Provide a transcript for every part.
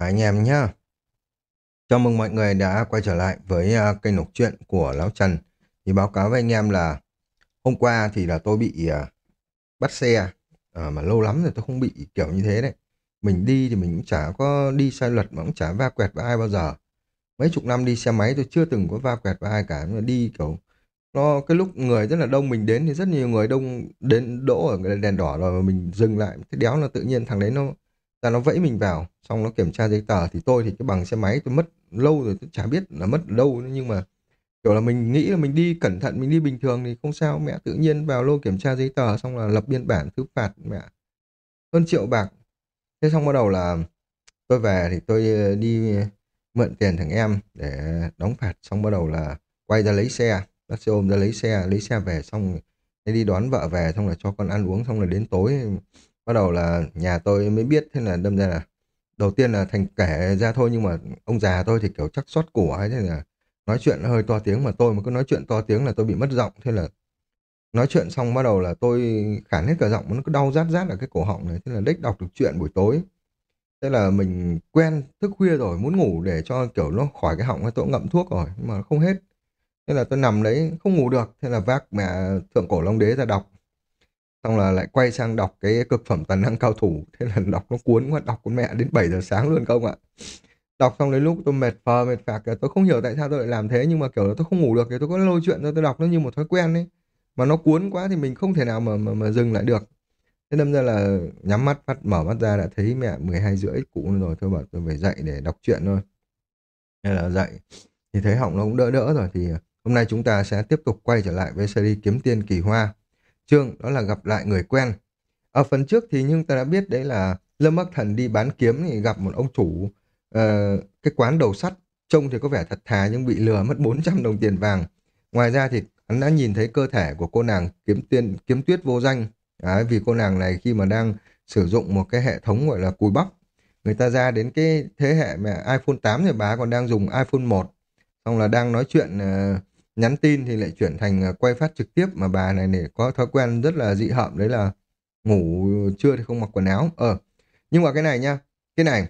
Anh em nhé Chào mừng mọi người đã quay trở lại với uh, kênh đọc truyện của Lão Trần. Thì báo cáo với anh em là hôm qua thì là tôi bị uh, bắt xe uh, mà lâu lắm rồi tôi không bị kiểu như thế đấy. Mình đi thì mình cũng chả có đi sai luật mà cũng chả va quẹt với ai bao giờ. Mấy chục năm đi xe máy tôi chưa từng có va quẹt với ai cả. Nhưng mà đi kiểu nó cái lúc người rất là đông mình đến thì rất nhiều người đông đến đỗ ở cái đèn đỏ rồi mà mình dừng lại cái đéo là tự nhiên thằng đấy nó ra nó vẫy mình vào xong nó kiểm tra giấy tờ thì tôi thì cái bằng xe máy tôi mất lâu rồi tôi chả biết là mất đâu nữa, nhưng mà kiểu là mình nghĩ là mình đi cẩn thận mình đi bình thường thì không sao. Mẹ tự nhiên vào lô kiểm tra giấy tờ xong là lập biên bản thứ phạt mẹ. Hơn triệu bạc. Thế xong bắt đầu là tôi về thì tôi ờ, đi mượn tiền thằng em để đóng phạt. Xong bắt đầu là quay ra lấy xe bác xe ôm ra lấy xe lấy xe về xong đi đón vợ về xong là cho con ăn uống xong là đến tối bắt đầu là nhà tôi mới biết, thế là đâm ra là đầu tiên là thành kể ra thôi, nhưng mà ông già tôi thì kiểu chắc xót của ấy, thế là nói chuyện hơi to tiếng mà tôi mà cứ nói chuyện to tiếng là tôi bị mất giọng. Thế là nói chuyện xong bắt đầu là tôi khản hết cả giọng nó cứ đau rát rát ở cái cổ họng này, thế là đích đọc được chuyện buổi tối. Thế là mình quen thức khuya rồi, muốn ngủ để cho kiểu nó khỏi cái họng tôi ngậm thuốc rồi, nhưng mà không hết. Thế là tôi nằm đấy không ngủ được, thế là vác mẹ thượng cổ long đế ra đọc xong là lại quay sang đọc cái cực phẩm toàn năng cao thủ. Thế là đọc nó cuốn quá đọc con mẹ đến 7 giờ sáng luôn không ạ? Đọc xong đến lúc tôi mệt phờ mệt phạc tôi không hiểu tại sao tôi lại làm thế nhưng mà kiểu là tôi không ngủ được thì tôi có lôi chuyện rồi tôi đọc nó như một thói quen ấy. Mà nó cuốn quá thì mình không thể nào mà mà, mà dừng lại được. Thế đâm ra là nhắm mắt phát mở mắt ra đã thấy mẹ 12 rưỡi cụ rồi tôi bảo tôi phải dậy để đọc chuyện thôi. Nên là dậy thì thấy họng nó cũng đỡ đỡ rồi thì hôm nay chúng ta sẽ tiếp tục quay trở lại với series kiếm tiên kỳ hoa chương đó là gặp lại người quen. Ở phần trước thì nhưng ta đã biết đấy là Lâm Bắc Thần đi bán kiếm thì gặp một ông chủ uh, cái quán đầu sắt. Trông thì có vẻ thật thà nhưng bị lừa mất 400 đồng tiền vàng. Ngoài ra thì hắn đã nhìn thấy cơ thể của cô nàng kiếm tiên kiếm tuyết vô danh. Đấy, vì cô nàng này khi mà đang sử dụng một cái hệ thống gọi là cùi bắp. Người ta ra đến cái thế hệ mà iPhone 8 thì bà còn đang dùng iPhone 1. Xong là đang nói chuyện uh, nhắn tin thì lại chuyển thành à, quay phát trực tiếp mà bà này để có thói quen rất là dị hợm đấy là ngủ trưa thì không mặc quần áo. Ờ nhưng mà cái này nhá cái này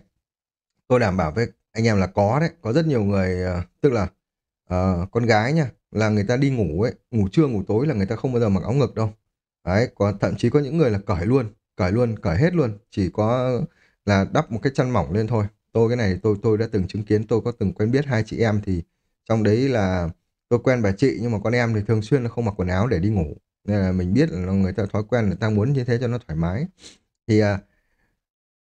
tôi đảm bảo với anh em là có đấy có rất nhiều người à, tức là uh, con gái nha là người ta đi ngủ ấy ngủ trưa ngủ tối là người ta không bao giờ mặc áo ngực đâu. Đấy có thậm chí có những người là cởi luôn cởi luôn cởi hết luôn chỉ có là đắp một cái chăn mỏng lên thôi. Tôi cái này tôi tôi đã từng chứng kiến tôi có từng quen biết hai chị em thì trong đấy là tôi quen bà chị nhưng mà con em thì thường xuyên là không mặc quần áo để đi ngủ nên là mình biết là người ta thói quen người ta muốn như thế cho nó thoải mái thì à,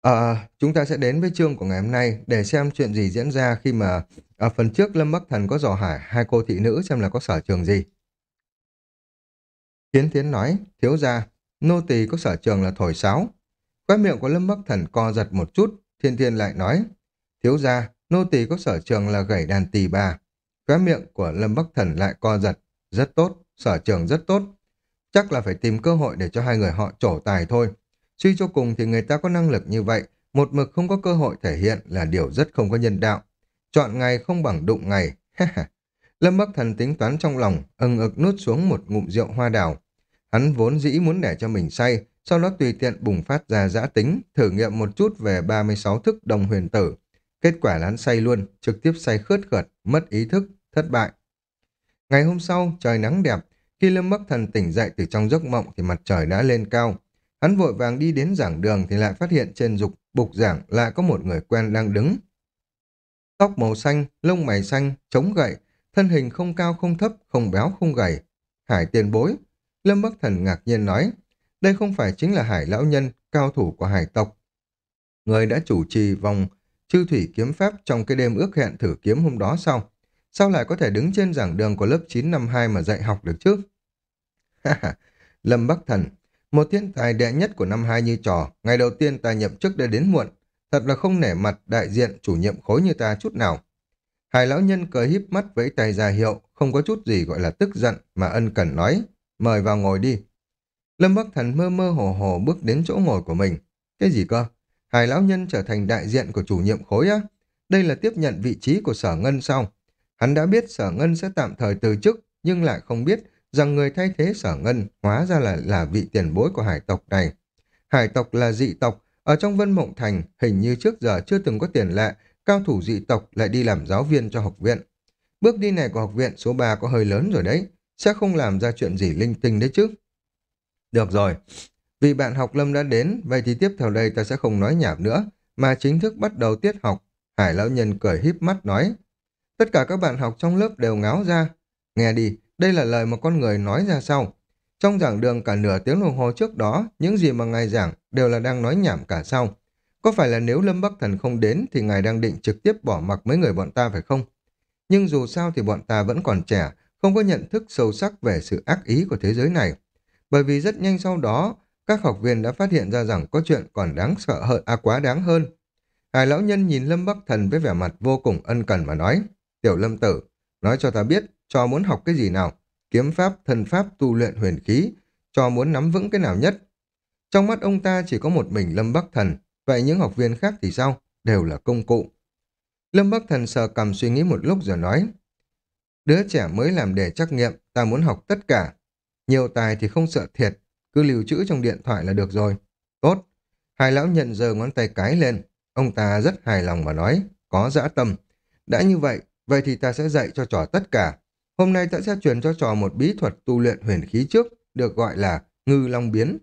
à, chúng ta sẽ đến với chương của ngày hôm nay để xem chuyện gì diễn ra khi mà ở phần trước Lâm Bắc Thần có dò hỏi hai cô thị nữ xem là có sở trường gì. Tiến Tiến nói, thiếu gia, nô tỳ có sở trường là thổi sáo. Quét miệng của Lâm Bắc Thần co giật một chút, Thiên Thiên lại nói, thiếu gia, nô tỳ có sở trường là gảy đàn tỳ bà. Khóe miệng của Lâm Bắc Thần lại co giật. Rất tốt, sở trường rất tốt. Chắc là phải tìm cơ hội để cho hai người họ trổ tài thôi. Suy cho cùng thì người ta có năng lực như vậy, một mực không có cơ hội thể hiện là điều rất không có nhân đạo. Chọn ngày không bằng đụng ngày. Lâm Bắc Thần tính toán trong lòng, ưng ực nuốt xuống một ngụm rượu hoa đào. Hắn vốn dĩ muốn để cho mình say, sau đó tùy tiện bùng phát ra giã tính, thử nghiệm một chút về 36 thức đồng huyền tử. Kết quả là hắn say luôn, trực tiếp say khướt khợt, mất ý thức, thất bại. Ngày hôm sau, trời nắng đẹp. Khi Lâm Bắc Thần tỉnh dậy từ trong giấc mộng thì mặt trời đã lên cao. Hắn vội vàng đi đến giảng đường thì lại phát hiện trên dục bục giảng lại có một người quen đang đứng. Tóc màu xanh, lông mày xanh, chống gậy, thân hình không cao không thấp, không béo không gầy. Hải tiền bối. Lâm Bắc Thần ngạc nhiên nói, đây không phải chính là hải lão nhân, cao thủ của hải tộc. Người đã chủ trì vòng chư thủy kiếm pháp trong cái đêm ước hẹn thử kiếm hôm đó sau Sao lại có thể đứng trên giảng đường của lớp 9 năm 2 mà dạy học được chứ? Lâm Bắc Thần, một thiên tài đệ nhất của năm 2 như trò, ngày đầu tiên ta nhậm chức đã đến muộn, thật là không nể mặt đại diện chủ nhiệm khối như ta chút nào. Hai lão nhân cười híp mắt vẫy tay ra hiệu, không có chút gì gọi là tức giận mà ân cần nói, mời vào ngồi đi. Lâm Bắc Thần mơ mơ hồ hồ bước đến chỗ ngồi của mình. Cái gì cơ? Hải lão nhân trở thành đại diện của chủ nhiệm khối á? Đây là tiếp nhận vị trí của sở ngân sau. Hắn đã biết sở ngân sẽ tạm thời từ chức, nhưng lại không biết rằng người thay thế sở ngân hóa ra là là vị tiền bối của hải tộc này. Hải tộc là dị tộc, Ở trong Vân Mộng Thành, hình như trước giờ chưa từng có tiền lệ, cao thủ dị tộc lại đi làm giáo viên cho học viện. Bước đi này của học viện số 3 có hơi lớn rồi đấy, sẽ không làm ra chuyện gì linh tinh đấy chứ. Được rồi, vì bạn học Lâm đã đến, vậy thì tiếp theo đây ta sẽ không nói nhảm nữa, mà chính thức bắt đầu tiết học. Hải lão nhân cười híp mắt nói. Tất cả các bạn học trong lớp đều ngáo ra. Nghe đi, đây là lời mà con người nói ra sau. Trong giảng đường cả nửa tiếng đồng hồ trước đó, những gì mà ngài giảng đều là đang nói nhảm cả sau. Có phải là nếu Lâm Bắc Thần không đến thì ngài đang định trực tiếp bỏ mặc mấy người bọn ta phải không? Nhưng dù sao thì bọn ta vẫn còn trẻ, không có nhận thức sâu sắc về sự ác ý của thế giới này. Bởi vì rất nhanh sau đó, các học viên đã phát hiện ra rằng có chuyện còn đáng sợ hơn, à quá đáng hơn. Hải lão nhân nhìn Lâm Bắc Thần với vẻ mặt vô cùng ân cần mà nói, Tiểu Lâm Tử, nói cho ta biết, cho muốn học cái gì nào? Kiếm pháp, thân pháp, tu luyện huyền khí, cho muốn nắm vững cái nào nhất? Trong mắt ông ta chỉ có một mình Lâm Bắc Thần, vậy những học viên khác thì sao? Đều là công cụ. Lâm Bắc Thần sờ cầm suy nghĩ một lúc rồi nói, Đứa trẻ mới làm đề trắc nghiệm, ta muốn học tất cả. Nhiều tài thì không sợ thiệt, cứ lưu trữ trong điện thoại là được rồi. Tốt. Hai lão nhận giờ ngón tay cái lên. Ông ta rất hài lòng mà nói, có dã tâm. Đã như vậy, vậy thì ta sẽ dạy cho trò tất cả. Hôm nay ta sẽ truyền cho trò một bí thuật tu luyện huyền khí trước, được gọi là ngư long biến.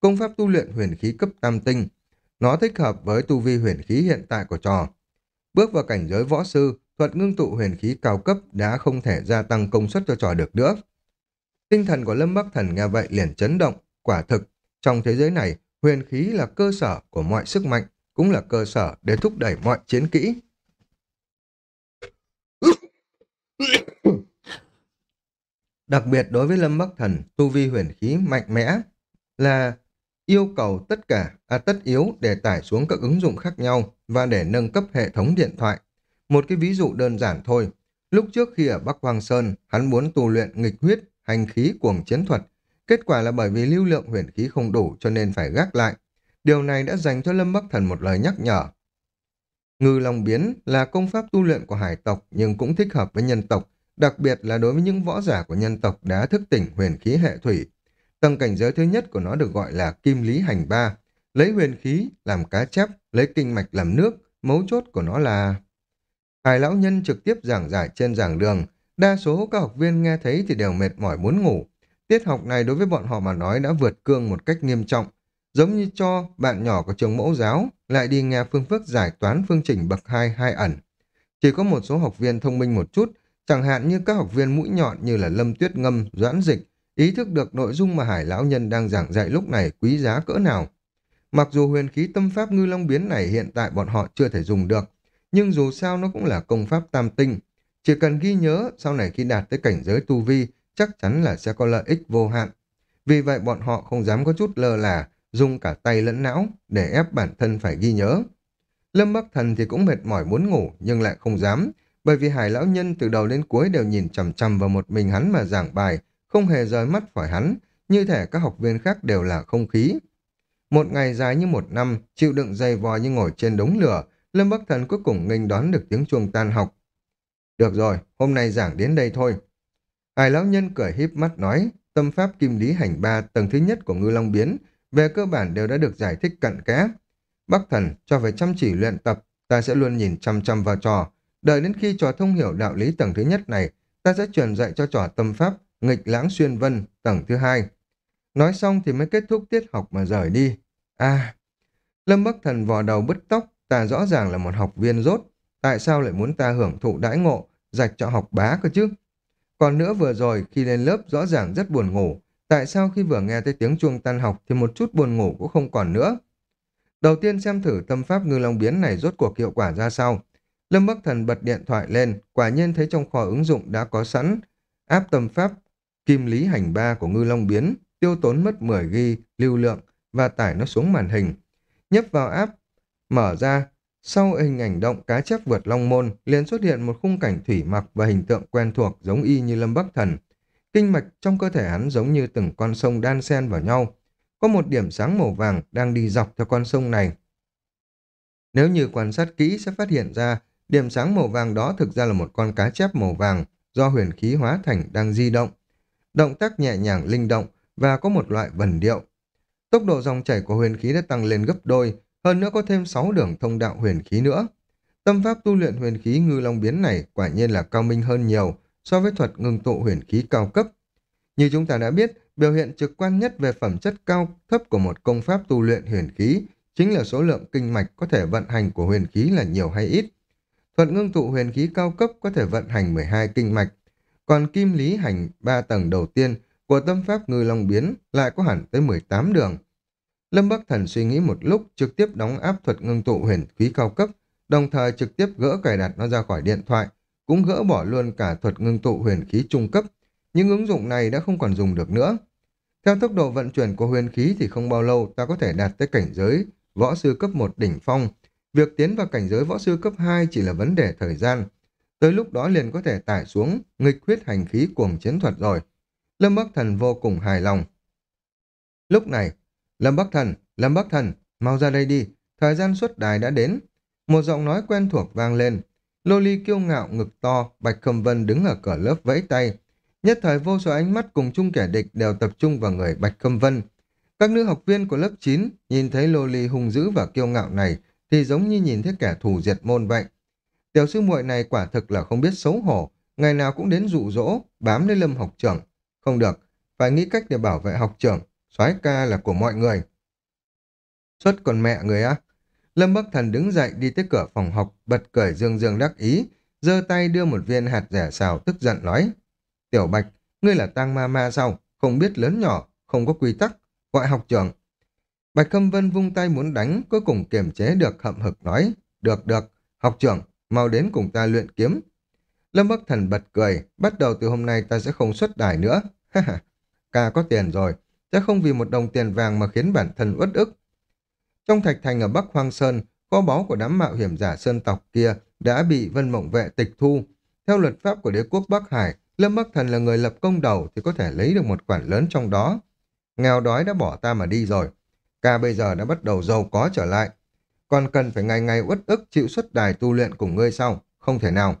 Công pháp tu luyện huyền khí cấp tam tinh. Nó thích hợp với tu vi huyền khí hiện tại của trò. Bước vào cảnh giới võ sư, thuật ngưng tụ huyền khí cao cấp đã không thể gia tăng công suất cho trò được nữa. Tinh thần của Lâm Bắc Thần nghe vậy liền chấn động, quả thực, trong thế giới này, huyền khí là cơ sở của mọi sức mạnh, cũng là cơ sở để thúc đẩy mọi chiến kỹ. Đặc biệt đối với Lâm Bắc Thần, tu vi huyền khí mạnh mẽ là yêu cầu tất cả, à tất yếu để tải xuống các ứng dụng khác nhau và để nâng cấp hệ thống điện thoại. Một cái ví dụ đơn giản thôi. Lúc trước khi ở Bắc Hoàng Sơn, hắn muốn tu luyện nghịch huyết, hành khí cuồng chiến thuật. Kết quả là bởi vì lưu lượng huyền khí không đủ cho nên phải gác lại. Điều này đã dành cho Lâm Bắc Thần một lời nhắc nhở. Ngư Long Biến là công pháp tu luyện của hải tộc nhưng cũng thích hợp với nhân tộc, đặc biệt là đối với những võ giả của nhân tộc đã thức tỉnh huyền khí hệ thủy. Tầng cảnh giới thứ nhất của nó được gọi là Kim Lý Hành Ba, lấy huyền khí làm cá chép, lấy kinh mạch làm nước, mấu chốt của nó là... Hải lão nhân trực tiếp giảng giải trên giảng đường, đa số các học viên nghe thấy thì đều mệt mỏi muốn ngủ. Tiết học này đối với bọn họ mà nói đã vượt cương một cách nghiêm trọng, giống như cho bạn nhỏ của trường mẫu giáo lại đi nghe phương pháp giải toán phương trình bậc 2 hai ẩn. Chỉ có một số học viên thông minh một chút, chẳng hạn như các học viên mũi nhọn như là Lâm Tuyết Ngâm, Doãn Dịch, ý thức được nội dung mà Hải Lão Nhân đang giảng dạy lúc này quý giá cỡ nào. Mặc dù huyền khí tâm pháp ngư long biến này hiện tại bọn họ chưa thể dùng được, nhưng dù sao nó cũng là công pháp tam tinh. Chỉ cần ghi nhớ sau này khi đạt tới cảnh giới tu vi, chắc chắn là sẽ có lợi ích vô hạn. Vì vậy bọn họ không dám có chút lơ là, dùng cả tay lẫn não để ép bản thân phải ghi nhớ. Lâm Bắc Thần thì cũng mệt mỏi muốn ngủ nhưng lại không dám, bởi vì hải lão nhân từ đầu đến cuối đều nhìn chằm chằm vào một mình hắn mà giảng bài, không hề rời mắt khỏi hắn, như thể các học viên khác đều là không khí. Một ngày dài như một năm, chịu đựng dày vò như ngồi trên đống lửa, Lâm Bắc Thần cuối cùng nghênh đón được tiếng chuông tan học. Được rồi, hôm nay giảng đến đây thôi. Hải lão nhân cười híp mắt nói, tâm pháp kim lý hành ba tầng thứ nhất của ngư long biến, về cơ bản đều đã được giải thích cặn kẽ. Bắc thần cho phải chăm chỉ luyện tập, ta sẽ luôn nhìn chăm chăm vào trò. Đợi đến khi trò thông hiểu đạo lý tầng thứ nhất này, ta sẽ truyền dạy cho trò tâm pháp nghịch lãng xuyên vân tầng thứ hai. Nói xong thì mới kết thúc tiết học mà rời đi. À, Lâm Bắc Thần vò đầu bứt tóc, ta rõ ràng là một học viên rốt. Tại sao lại muốn ta hưởng thụ đãi ngộ, dạch cho học bá cơ chứ? Còn nữa vừa rồi khi lên lớp rõ ràng rất buồn ngủ, tại sao khi vừa nghe thấy tiếng chuông tan học thì một chút buồn ngủ cũng không còn nữa? Đầu tiên xem thử tâm pháp ngư long biến này rốt cuộc hiệu quả ra sao. Lâm Bắc Thần bật điện thoại lên, quả nhiên thấy trong kho ứng dụng đã có sẵn áp tâm pháp kim lý hành ba của ngư long biến, tiêu tốn mất 10 g lưu lượng và tải nó xuống màn hình. Nhấp vào app, mở ra, sau hình ảnh động cá chép vượt long môn liền xuất hiện một khung cảnh thủy mặc và hình tượng quen thuộc giống y như Lâm Bắc Thần. Kinh mạch trong cơ thể hắn giống như từng con sông đan xen vào nhau. Có một điểm sáng màu vàng đang đi dọc theo con sông này. Nếu như quan sát kỹ sẽ phát hiện ra điểm sáng màu vàng đó thực ra là một con cá chép màu vàng do huyền khí hóa thành đang di động. Động tác nhẹ nhàng linh động và có một loại vần điệu. Tốc độ dòng chảy của huyền khí đã tăng lên gấp đôi, hơn nữa có thêm 6 đường thông đạo huyền khí nữa. Tâm pháp tu luyện huyền khí ngư long biến này quả nhiên là cao minh hơn nhiều so với thuật ngưng tụ huyền khí cao cấp. Như chúng ta đã biết, biểu hiện trực quan nhất về phẩm chất cao thấp của một công pháp tu luyện huyền khí chính là số lượng kinh mạch có thể vận hành của huyền khí là nhiều hay ít. Thuật ngưng tụ huyền khí cao cấp có thể vận hành 12 kinh mạch, còn kim lý hành 3 tầng đầu tiên của tâm pháp ngư long biến lại có hẳn tới 18 đường. Lâm Bắc Thần suy nghĩ một lúc trực tiếp đóng áp thuật ngưng tụ huyền khí cao cấp, đồng thời trực tiếp gỡ cài đặt nó ra khỏi điện thoại, cũng gỡ bỏ luôn cả thuật ngưng tụ huyền khí trung cấp. Những ứng dụng này đã không còn dùng được nữa. Theo tốc độ vận chuyển của huyền khí thì không bao lâu ta có thể đạt tới cảnh giới võ sư cấp 1 đỉnh phong. Việc tiến vào cảnh giới võ sư cấp 2 chỉ là vấn đề thời gian. Tới lúc đó liền có thể tải xuống nghịch huyết hành khí cuồng chiến thuật rồi. Lâm Bắc Thần vô cùng hài lòng. Lúc này, Lâm Bắc Thần, Lâm Bắc Thần, mau ra đây đi, thời gian xuất đài đã đến. Một giọng nói quen thuộc vang lên. Lô Ly kiêu ngạo ngực to, Bạch Khâm Vân đứng ở cửa lớp vẫy tay. Nhất thời vô số ánh mắt cùng chung kẻ địch đều tập trung vào người Bạch Khâm Vân. Các nữ học viên của lớp 9 nhìn thấy Lô Ly hung dữ và kiêu ngạo này thì giống như nhìn thấy kẻ thù diệt môn vậy. Tiểu sư muội này quả thực là không biết xấu hổ, ngày nào cũng đến dụ dỗ, bám lấy lâm học trưởng. Không được, phải nghĩ cách để bảo vệ học trưởng, soái ca là của mọi người. Xuất còn mẹ người á. Lâm Bắc Thần đứng dậy đi tới cửa phòng học, bật cười dương dương đắc ý, giơ tay đưa một viên hạt rẻ xào tức giận nói. Tiểu Bạch, ngươi là tang ma ma sao? Không biết lớn nhỏ, không có quy tắc, gọi học trưởng. Bạch Khâm Vân vung tay muốn đánh, cuối cùng kiềm chế được hậm hực nói. Được, được, học trưởng, mau đến cùng ta luyện kiếm. Lâm Bắc Thần bật cười, bắt đầu từ hôm nay ta sẽ không xuất đài nữa. ca có tiền rồi, sẽ không vì một đồng tiền vàng mà khiến bản thân uất ức. Trong thạch thành ở Bắc Hoang Sơn, kho báu của đám mạo hiểm giả sơn tộc kia đã bị Vân Mộng Vệ tịch thu. Theo luật pháp của đế quốc Bắc Hải, Lâm Bắc Thần là người lập công đầu thì có thể lấy được một khoản lớn trong đó. Nghèo đói đã bỏ ta mà đi rồi. Ca bây giờ đã bắt đầu giàu có trở lại. Còn cần phải ngày ngày uất ức chịu xuất đài tu luyện cùng ngươi sau. Không thể nào.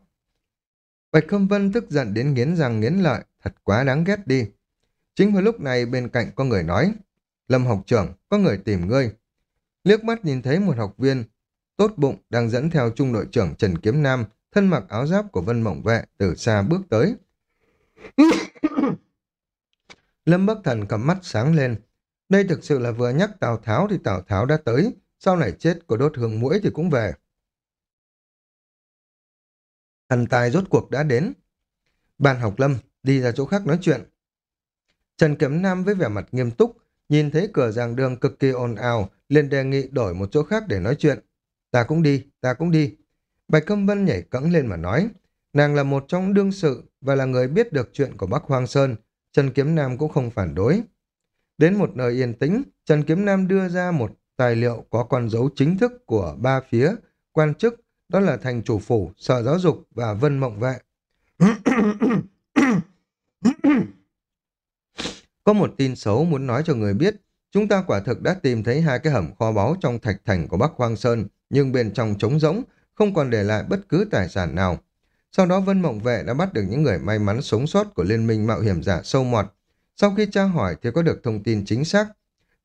Bạch Khâm Vân tức giận đến nghiến răng nghiến lợi. Thật quá đáng ghét đi. Chính vào lúc này bên cạnh có người nói. Lâm học trưởng, có người tìm ngươi. Liếc mắt nhìn thấy một học viên tốt bụng đang dẫn theo trung đội trưởng Trần Kiếm Nam, thân mặc áo giáp của Vân Mộng Vệ từ xa bước tới. Lâm Bắc Thần cầm mắt sáng lên. Đây thực sự là vừa nhắc Tào Tháo thì Tào Tháo đã tới, sau này chết của đốt hương mũi thì cũng về. Thần tài rốt cuộc đã đến. Bàn học Lâm, đi ra chỗ khác nói chuyện. Trần Kiếm Nam với vẻ mặt nghiêm túc, nhìn thấy cửa giảng đường cực kỳ ồn ào, liền đề nghị đổi một chỗ khác để nói chuyện. Ta cũng đi, ta cũng đi. Bạch Câm Vân nhảy cẫng lên mà nói, nàng là một trong đương sự và là người biết được chuyện của Bắc Hoang Sơn, Trần Kiếm Nam cũng không phản đối. Đến một nơi yên tĩnh, Trần Kiếm Nam đưa ra một tài liệu có con dấu chính thức của ba phía, quan chức, đó là thành chủ phủ, sở giáo dục và vân mộng vệ. có một tin xấu muốn nói cho người biết, chúng ta quả thực đã tìm thấy hai cái hầm kho báu trong thạch thành của Bắc Hoang Sơn, nhưng bên trong trống rỗng, không còn để lại bất cứ tài sản nào. Sau đó Vân Mộng Vệ đã bắt được những người may mắn sống sót của Liên minh Mạo hiểm giả sâu mọt. Sau khi tra hỏi thì có được thông tin chính xác.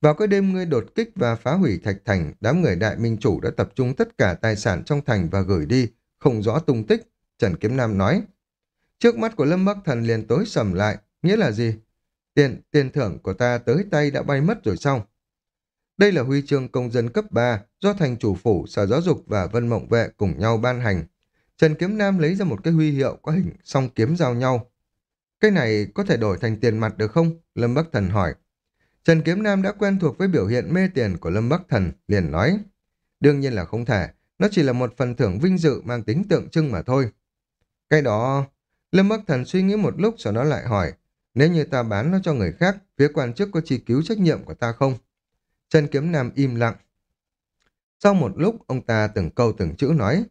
Vào cái đêm ngươi đột kích và phá hủy thạch thành, đám người đại minh chủ đã tập trung tất cả tài sản trong thành và gửi đi, không rõ tung tích, Trần Kiếm Nam nói. Trước mắt của Lâm Bắc Thần liền tối sầm lại, nghĩa là gì? Tiền, tiền thưởng của ta tới tay đã bay mất rồi xong. Đây là huy chương công dân cấp 3 do thành chủ phủ, sở giáo dục và vân mộng vệ cùng nhau ban hành. Trần Kiếm Nam lấy ra một cái huy hiệu có hình song kiếm giao nhau. Cái này có thể đổi thành tiền mặt được không? Lâm Bắc Thần hỏi. Trần Kiếm Nam đã quen thuộc với biểu hiện mê tiền của Lâm Bắc Thần, liền nói. Đương nhiên là không thể, nó chỉ là một phần thưởng vinh dự mang tính tượng trưng mà thôi. Cái đó... Lâm Bắc Thần suy nghĩ một lúc sau đó lại hỏi, nếu như ta bán nó cho người khác, phía quan chức có chi cứu trách nhiệm của ta không? Trần Kiếm Nam im lặng. Sau một lúc, ông ta từng câu từng chữ nói,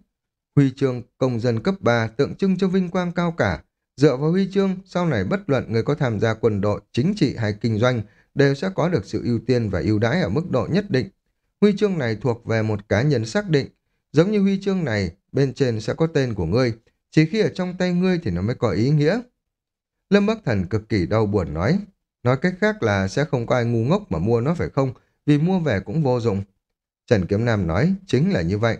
Huy chương công dân cấp 3 tượng trưng cho vinh quang cao cả. Dựa vào huy chương, sau này bất luận người có tham gia quân đội, chính trị hay kinh doanh đều sẽ có được sự ưu tiên và ưu đãi ở mức độ nhất định. Huy chương này thuộc về một cá nhân xác định. Giống như huy chương này, bên trên sẽ có tên của ngươi. Chỉ khi ở trong tay ngươi thì nó mới có ý nghĩa. Lâm Bắc Thần cực kỳ đau buồn nói. Nói cách khác là sẽ không có ai ngu ngốc mà mua nó phải không? Vì mua về cũng vô dụng. Trần Kiếm Nam nói, chính là như vậy.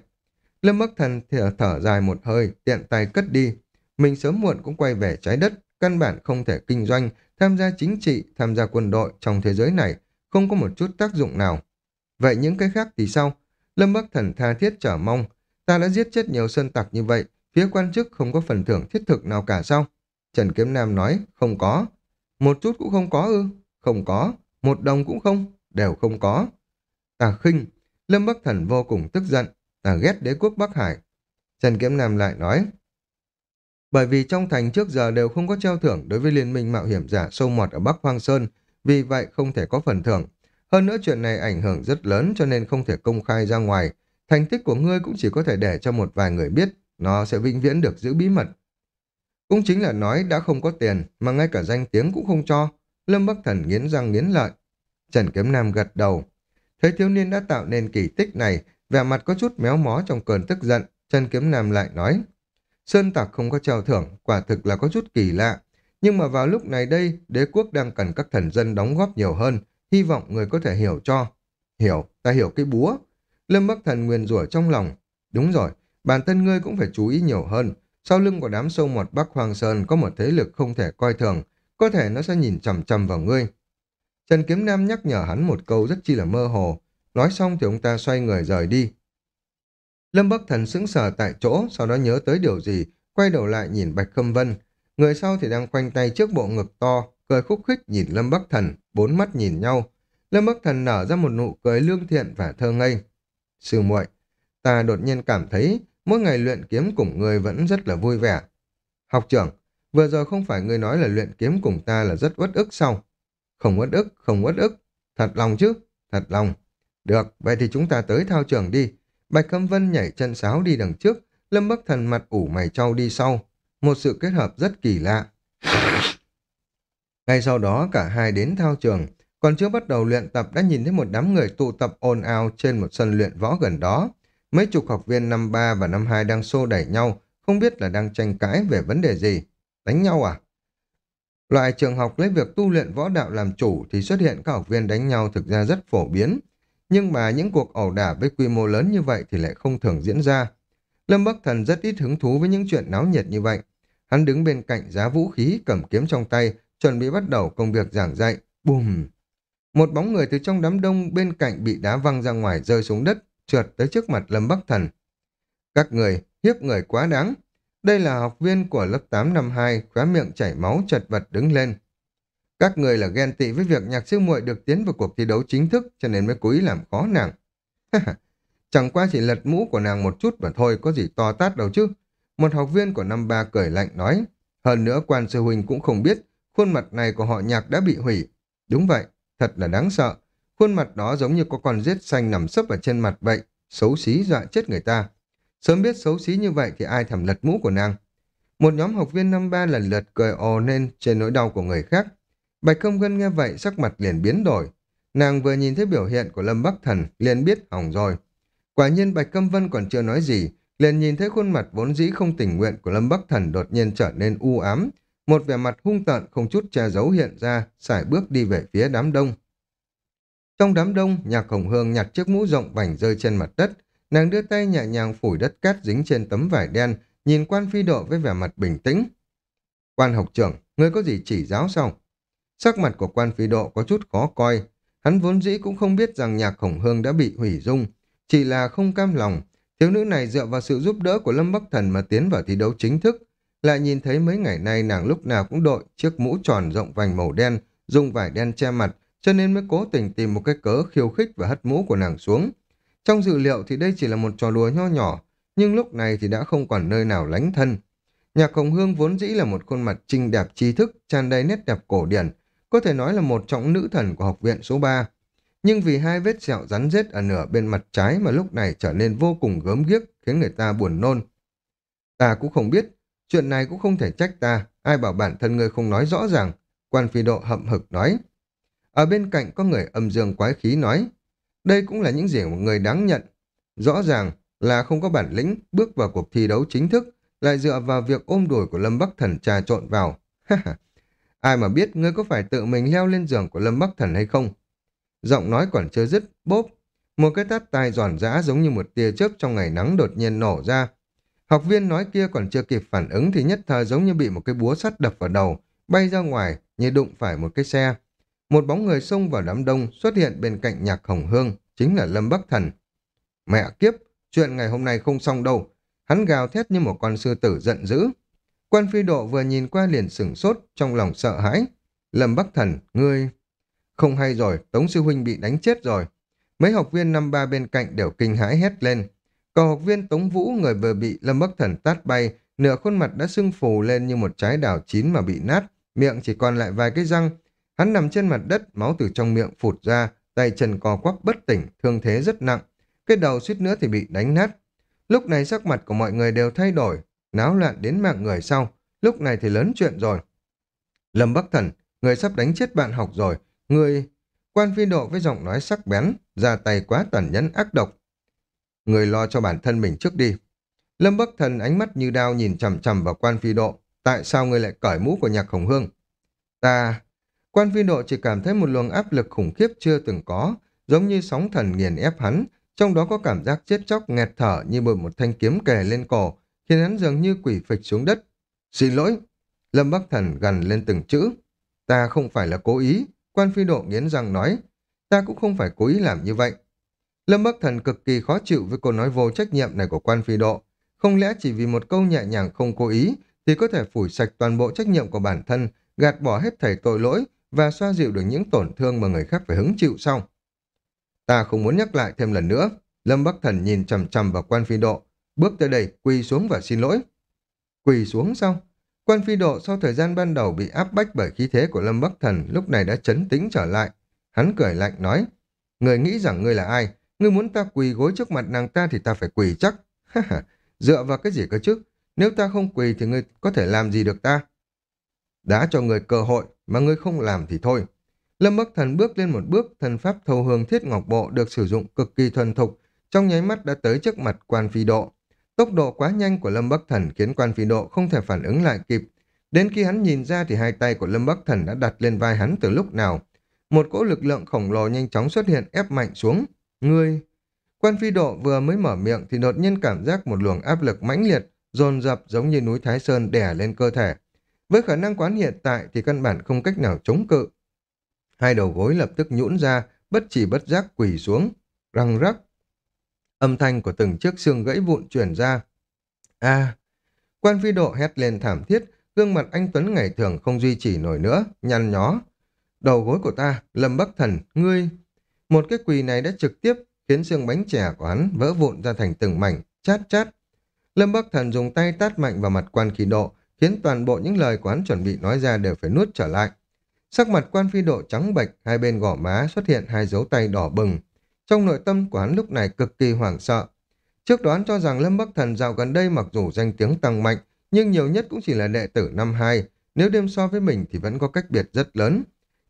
Lâm Bắc Thần thở, thở dài một hơi, tiện tay cất đi. Mình sớm muộn cũng quay về trái đất, căn bản không thể kinh doanh, tham gia chính trị, tham gia quân đội trong thế giới này, không có một chút tác dụng nào. Vậy những cái khác thì sao? Lâm Bắc Thần tha thiết trở mong, ta đã giết chết nhiều sơn tặc như vậy, phía quan chức không có phần thưởng thiết thực nào cả sao? Trần Kiếm Nam nói, không có. Một chút cũng không có ư? Không có. Một đồng cũng không? Đều không có. Ta khinh. Lâm Bắc Thần vô cùng tức giận. Ta ghét đế quốc Bắc Hải. Trần Kiếm Nam lại nói, bởi vì trong thành trước giờ đều không có treo thưởng đối với liên minh mạo hiểm giả sâu mọt ở Bắc Hoang Sơn, vì vậy không thể có phần thưởng. Hơn nữa chuyện này ảnh hưởng rất lớn cho nên không thể công khai ra ngoài. Thành tích của ngươi cũng chỉ có thể để cho một vài người biết, nó sẽ vĩnh viễn được giữ bí mật. Cũng chính là nói đã không có tiền, mà ngay cả danh tiếng cũng không cho. Lâm Bắc Thần nghiến răng nghiến lợi. Trần Kiếm Nam gật đầu. Thấy thiếu niên đã tạo nên kỳ tích này, vẻ mặt có chút méo mó trong cơn tức giận. Trần Kiếm Nam lại nói. Sơn tặc không có treo thưởng, quả thực là có chút kỳ lạ. Nhưng mà vào lúc này đây, đế quốc đang cần các thần dân đóng góp nhiều hơn, hy vọng người có thể hiểu cho. Hiểu, ta hiểu cái búa. Lâm Bắc Thần nguyền rủa trong lòng. Đúng rồi, bản thân ngươi cũng phải chú ý nhiều hơn. Sau lưng của đám sâu mọt Bắc Hoàng Sơn có một thế lực không thể coi thường, có thể nó sẽ nhìn chằm chằm vào ngươi. Trần Kiếm Nam nhắc nhở hắn một câu rất chi là mơ hồ. Nói xong thì ông ta xoay người rời đi. Lâm Bắc Thần sững sờ tại chỗ, sau đó nhớ tới điều gì, quay đầu lại nhìn Bạch Khâm Vân. Người sau thì đang khoanh tay trước bộ ngực to, cười khúc khích nhìn Lâm Bắc Thần, bốn mắt nhìn nhau. Lâm Bắc Thần nở ra một nụ cười lương thiện và thơ ngây. Sư muội, ta đột nhiên cảm thấy mỗi ngày luyện kiếm cùng người vẫn rất là vui vẻ. Học trưởng, vừa rồi không phải người nói là luyện kiếm cùng ta là rất uất ức sao? Không uất ức, không uất ức. Thật lòng chứ? Thật lòng. Được, vậy thì chúng ta tới thao trường đi. Bạch Câm Vân nhảy chân sáo đi đằng trước, Lâm Bắc Thần mặt ủ mày trao đi sau. Một sự kết hợp rất kỳ lạ. Ngay sau đó cả hai đến thao trường, còn chưa bắt đầu luyện tập đã nhìn thấy một đám người tụ tập ồn ào trên một sân luyện võ gần đó. Mấy chục học viên năm ba và năm hai đang xô đẩy nhau, không biết là đang tranh cãi về vấn đề gì. Đánh nhau à? Loại trường học lấy việc tu luyện võ đạo làm chủ thì xuất hiện các học viên đánh nhau thực ra rất phổ biến. Nhưng mà những cuộc ẩu đả với quy mô lớn như vậy thì lại không thường diễn ra. Lâm Bắc Thần rất ít hứng thú với những chuyện náo nhiệt như vậy. Hắn đứng bên cạnh giá vũ khí cầm kiếm trong tay, chuẩn bị bắt đầu công việc giảng dạy. Bùm! Một bóng người từ trong đám đông bên cạnh bị đá văng ra ngoài rơi xuống đất, trượt tới trước mặt Lâm Bắc Thần. Các người, hiếp người quá đáng. Đây là học viên của lớp 8 năm 2, khóa miệng chảy máu chật vật đứng lên. Các người là ghen tị với việc nhạc sư muội được tiến vào cuộc thi đấu chính thức cho nên mới cố ý làm khó nàng. Chẳng qua chỉ lật mũ của nàng một chút mà thôi, có gì to tát đâu chứ. Một học viên của năm ba cười lạnh nói. Hơn nữa quan sư huynh cũng không biết khuôn mặt này của họ nhạc đã bị hủy. Đúng vậy, thật là đáng sợ. Khuôn mặt đó giống như có con rết xanh nằm sấp ở trên mặt vậy, xấu xí dọa chết người ta. Sớm biết xấu xí như vậy thì ai thèm lật mũ của nàng. Một nhóm học viên năm ba lần lượt cười ồ lên trên nỗi đau của người khác. Bạch không gân nghe vậy sắc mặt liền biến đổi. Nàng vừa nhìn thấy biểu hiện của Lâm Bắc Thần liền biết hỏng rồi. Quả nhiên Bạch Câm Vân còn chưa nói gì, liền nhìn thấy khuôn mặt vốn dĩ không tình nguyện của Lâm Bắc Thần đột nhiên trở nên u ám, một vẻ mặt hung tợn không chút che giấu hiện ra, xài bước đi về phía đám đông. Trong đám đông, nhạc hồng hương nhặt chiếc mũ rộng vành rơi trên mặt đất, nàng đưa tay nhẹ nhàng phủi đất cát dính trên tấm vải đen, nhìn quan phi độ với vẻ mặt bình tĩnh. Quan học trưởng, ngươi có gì chỉ giáo sao? Sắc mặt của quan phi độ có chút khó coi, hắn vốn dĩ cũng không biết rằng nhạc hồng hương đã bị hủy dung, chỉ là không cam lòng. Thiếu nữ này dựa vào sự giúp đỡ của Lâm Bắc Thần mà tiến vào thi đấu chính thức, lại nhìn thấy mấy ngày nay nàng lúc nào cũng đội chiếc mũ tròn rộng vành màu đen, dùng vải đen che mặt, cho nên mới cố tình tìm một cái cớ khiêu khích và hất mũ của nàng xuống. Trong dự liệu thì đây chỉ là một trò đùa nho nhỏ, nhưng lúc này thì đã không còn nơi nào lánh thân. Nhạc Hồng Hương vốn dĩ là một khuôn mặt trinh đẹp trí thức, tràn đầy nét đẹp cổ điển, có thể nói là một trong nữ thần của học viện số 3. Nhưng vì hai vết sẹo rắn rết ở nửa bên mặt trái mà lúc này trở nên vô cùng gớm ghiếc, khiến người ta buồn nôn. Ta cũng không biết, chuyện này cũng không thể trách ta, ai bảo bản thân ngươi không nói rõ ràng, quan phi độ hậm hực nói. Ở bên cạnh có người âm dương quái khí nói, đây cũng là những gì một người đáng nhận. Rõ ràng là không có bản lĩnh bước vào cuộc thi đấu chính thức, lại dựa vào việc ôm đùi của Lâm Bắc Thần trà trộn vào. Ai mà biết ngươi có phải tự mình leo lên giường của Lâm Bắc Thần hay không? Giọng nói còn chưa dứt, bốp. một cái tát tai giòn giã giống như một tia chớp trong ngày nắng đột nhiên nổ ra. Học viên nói kia còn chưa kịp phản ứng thì nhất thời giống như bị một cái búa sắt đập vào đầu, bay ra ngoài như đụng phải một cái xe. Một bóng người xông vào đám đông xuất hiện bên cạnh nhạc hồng hương, chính là Lâm Bắc Thần. Mẹ kiếp, chuyện ngày hôm nay không xong đâu. Hắn gào thét như một con sư tử giận dữ. Quan phi độ vừa nhìn qua liền sửng sốt, trong lòng sợ hãi. Lâm Bắc Thần, ngươi... Không hay rồi, Tống Sư Huynh bị đánh chết rồi. Mấy học viên năm ba bên cạnh đều kinh hãi hét lên. Còn học viên Tống Vũ, người vừa bị Lâm Bắc Thần tát bay, nửa khuôn mặt đã sưng phù lên như một trái đào chín mà bị nát, miệng chỉ còn lại vài cái răng. Hắn nằm trên mặt đất, máu từ trong miệng phụt ra, tay chân co quắp bất tỉnh, thương thế rất nặng. Cái đầu suýt nữa thì bị đánh nát. Lúc này sắc mặt của mọi người đều thay đổi, náo loạn đến mạng người sau. Lúc này thì lớn chuyện rồi. Lâm Bắc Thần, người sắp đánh chết bạn học rồi. Người... Quan phi độ với giọng nói sắc bén, ra tay quá tàn nhẫn ác độc. Người lo cho bản thân mình trước đi. Lâm Bắc Thần ánh mắt như đao nhìn chằm chằm vào quan phi độ. Tại sao người lại cởi mũ của nhạc hồng hương? Ta... Quan phi độ chỉ cảm thấy một luồng áp lực khủng khiếp chưa từng có, giống như sóng thần nghiền ép hắn, trong đó có cảm giác chết chóc nghẹt thở như bởi một thanh kiếm kề lên cổ, khiến hắn dường như quỷ phịch xuống đất. Xin lỗi! Lâm Bắc Thần gần lên từng chữ. Ta không phải là cố ý, quan phi độ nghiến răng nói. Ta cũng không phải cố ý làm như vậy. Lâm Bắc Thần cực kỳ khó chịu với câu nói vô trách nhiệm này của quan phi độ. Không lẽ chỉ vì một câu nhẹ nhàng không cố ý thì có thể phủi sạch toàn bộ trách nhiệm của bản thân, gạt bỏ hết thảy tội lỗi và xoa dịu được những tổn thương mà người khác phải hứng chịu sau. Ta không muốn nhắc lại thêm lần nữa. Lâm Bắc Thần nhìn chầm chầm vào quan phi độ, bước tới đây quỳ xuống và xin lỗi. Quỳ xuống sao? Quan phi độ sau thời gian ban đầu bị áp bách bởi khí thế của Lâm Bắc Thần lúc này đã chấn tĩnh trở lại. Hắn cười lạnh nói, người nghĩ rằng ngươi là ai? Ngươi muốn ta quỳ gối trước mặt nàng ta thì ta phải quỳ chắc. Dựa vào cái gì cơ chứ? Nếu ta không quỳ thì ngươi có thể làm gì được ta? Đã cho người cơ hội, mà người không làm thì thôi. Lâm Bắc Thần bước lên một bước, thần pháp thâu hương thiết ngọc bộ được sử dụng cực kỳ thuần thục, trong nháy mắt đã tới trước mặt quan phi độ. Tốc độ quá nhanh của Lâm Bắc Thần khiến quan phi độ không thể phản ứng lại kịp. Đến khi hắn nhìn ra thì hai tay của Lâm Bắc Thần đã đặt lên vai hắn từ lúc nào. Một cỗ lực lượng khổng lồ nhanh chóng xuất hiện ép mạnh xuống. Ngươi... Quan phi độ vừa mới mở miệng thì đột nhiên cảm giác một luồng áp lực mãnh liệt, dồn dập giống như núi Thái Sơn đè lên cơ thể. Với khả năng quán hiện tại thì căn bản không cách nào chống cự. Hai đầu gối lập tức nhũn ra, bất chỉ bất giác quỳ xuống, răng rắc. Âm thanh của từng chiếc xương gãy vụn truyền ra. a quan phi độ hét lên thảm thiết, gương mặt anh Tuấn ngày thường không duy trì nổi nữa, nhăn nhó. Đầu gối của ta, Lâm Bắc Thần, ngươi... Một cái quỳ này đã trực tiếp khiến xương bánh chè của hắn vỡ vụn ra thành từng mảnh, chát chát. Lâm Bắc Thần dùng tay tát mạnh vào mặt quan khí độ, khiến toàn bộ những lời quán chuẩn bị nói ra đều phải nuốt trở lại. Sắc mặt quan phi độ trắng bệch, hai bên gò má xuất hiện hai dấu tay đỏ bừng. Trong nội tâm của hắn lúc này cực kỳ hoảng sợ. Trước đoán cho rằng Lâm Bắc Thần dạo gần đây mặc dù danh tiếng tăng mạnh, nhưng nhiều nhất cũng chỉ là đệ tử năm hai. Nếu đêm so với mình thì vẫn có cách biệt rất lớn.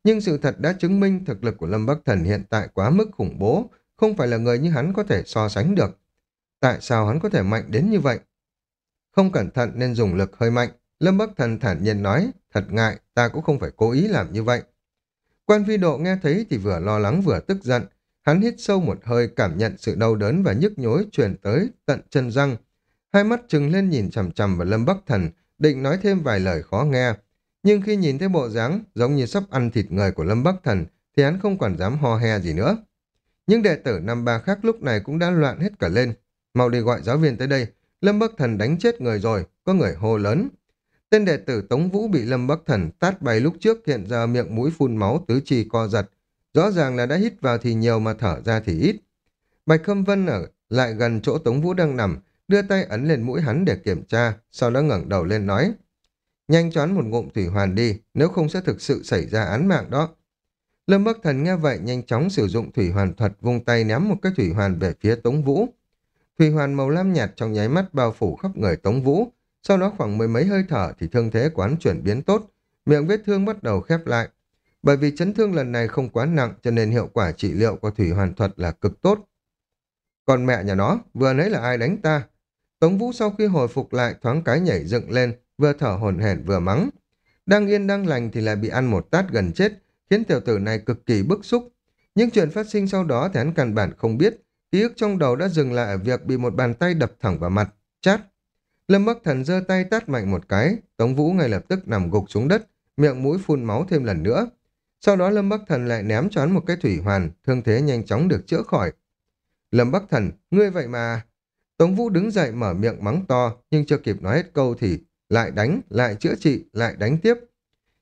Nhưng sự thật đã chứng minh thực lực của Lâm Bắc Thần hiện tại quá mức khủng bố, không phải là người như hắn có thể so sánh được. Tại sao hắn có thể mạnh đến như vậy? Không cẩn thận nên dùng lực hơi mạnh, Lâm Bắc Thần thản nhiên nói, thật ngại, ta cũng không phải cố ý làm như vậy. Quan phi độ nghe thấy thì vừa lo lắng vừa tức giận, hắn hít sâu một hơi cảm nhận sự đau đớn và nhức nhối truyền tới tận chân răng. Hai mắt trừng lên nhìn chằm chằm vào Lâm Bắc Thần, định nói thêm vài lời khó nghe. Nhưng khi nhìn thấy bộ dáng giống như sắp ăn thịt người của Lâm Bắc Thần thì hắn không còn dám ho he gì nữa. Nhưng đệ tử năm ba khác lúc này cũng đã loạn hết cả lên. Mau đi gọi giáo viên tới đây, Lâm Bắc Thần đánh chết người rồi, có người hô lớn. Tên đệ tử Tống Vũ bị Lâm Bắc Thần tát bay lúc trước hiện giờ miệng mũi phun máu tứ chi co giật. Rõ ràng là đã hít vào thì nhiều mà thở ra thì ít. Bạch Khâm Vân ở lại gần chỗ Tống Vũ đang nằm, đưa tay ấn lên mũi hắn để kiểm tra, sau đó ngẩng đầu lên nói. Nhanh chóng một ngụm thủy hoàn đi, nếu không sẽ thực sự xảy ra án mạng đó. Lâm Bắc Thần nghe vậy nhanh chóng sử dụng thủy hoàn thuật vung tay ném một cái thủy hoàn về phía Tống Vũ. Thủy hoàn màu lam nhạt trong nháy mắt bao phủ khắp người Tống Vũ, sau đó khoảng mười mấy hơi thở thì thương thế quán chuyển biến tốt, miệng vết thương bắt đầu khép lại. Bởi vì chấn thương lần này không quá nặng cho nên hiệu quả trị liệu của thủy hoàn thuật là cực tốt. Còn mẹ nhà nó, vừa nãy là ai đánh ta? Tống Vũ sau khi hồi phục lại thoáng cái nhảy dựng lên, vừa thở hổn hển vừa mắng. Đang yên đang lành thì lại bị ăn một tát gần chết, khiến tiểu tử này cực kỳ bức xúc. Nhưng chuyện phát sinh sau đó thì hắn căn bản không biết, ký ức trong đầu đã dừng lại ở việc bị một bàn tay đập thẳng vào mặt, chát. Lâm Bắc Thần giơ tay tát mạnh một cái, Tống Vũ ngay lập tức nằm gục xuống đất, miệng mũi phun máu thêm lần nữa. Sau đó Lâm Bắc Thần lại ném cho hắn một cái thủy hoàn, thương thế nhanh chóng được chữa khỏi. Lâm Bắc Thần, ngươi vậy mà... Tống Vũ đứng dậy mở miệng mắng to, nhưng chưa kịp nói hết câu thì lại đánh, lại chữa trị, lại đánh tiếp.